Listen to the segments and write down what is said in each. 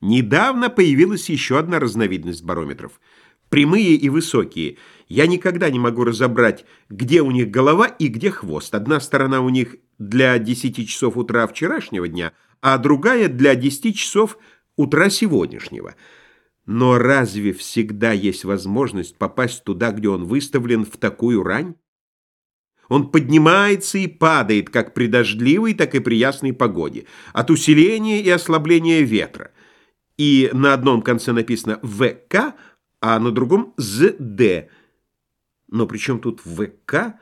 Недавно появилась еще одна разновидность барометров. Прямые и высокие. Я никогда не могу разобрать, где у них голова и где хвост. Одна сторона у них для 10 часов утра вчерашнего дня, а другая для 10 часов утра сегодняшнего. Но разве всегда есть возможность попасть туда, где он выставлен в такую рань? Он поднимается и падает как при дождливой, так и при ясной погоде, от усиления и ослабления ветра и на одном конце написано «ВК», а на другом «ЗД». Но при чем тут «ВК»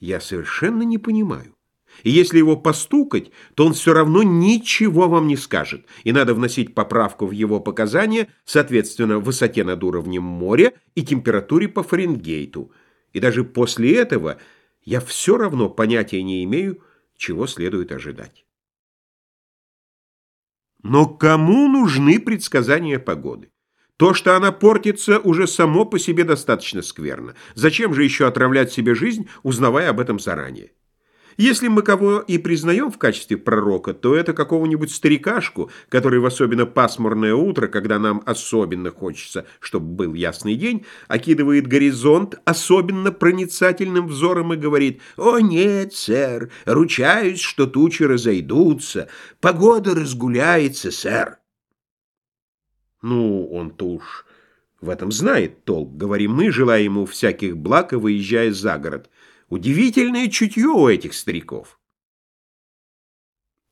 я совершенно не понимаю. И если его постукать, то он все равно ничего вам не скажет, и надо вносить поправку в его показания, соответственно, высоте над уровнем моря и температуре по Фаренгейту. И даже после этого я все равно понятия не имею, чего следует ожидать. Но кому нужны предсказания погоды? То, что она портится, уже само по себе достаточно скверно. Зачем же еще отравлять себе жизнь, узнавая об этом заранее? Если мы кого и признаем в качестве пророка, то это какого-нибудь старикашку, который в особенно пасмурное утро, когда нам особенно хочется, чтобы был ясный день, окидывает горизонт особенно проницательным взором и говорит «О нет, сэр, ручаюсь, что тучи разойдутся, погода разгуляется, сэр». Ну, он-то уж в этом знает толк, говорим мы, желая ему всяких благ и выезжая за город. Удивительное чутье у этих стариков.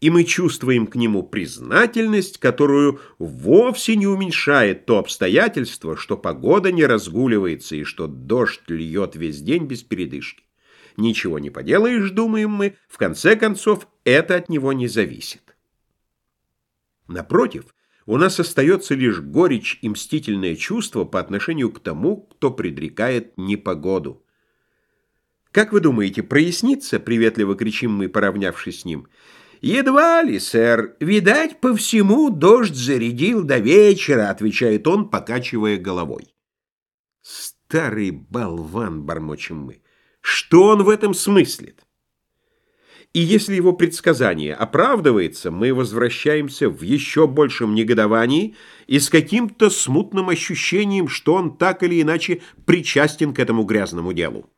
И мы чувствуем к нему признательность, которую вовсе не уменьшает то обстоятельство, что погода не разгуливается и что дождь льет весь день без передышки. Ничего не поделаешь, думаем мы, в конце концов, это от него не зависит. Напротив, у нас остается лишь горечь и мстительное чувство по отношению к тому, кто предрекает непогоду. «Как вы думаете, прояснится?» — приветливо кричим мы, поравнявшись с ним. «Едва ли, сэр. Видать, по всему дождь зарядил до вечера», — отвечает он, покачивая головой. «Старый болван!» — бормочем мы. «Что он в этом смыслит?» И если его предсказание оправдывается, мы возвращаемся в еще большем негодовании и с каким-то смутным ощущением, что он так или иначе причастен к этому грязному делу.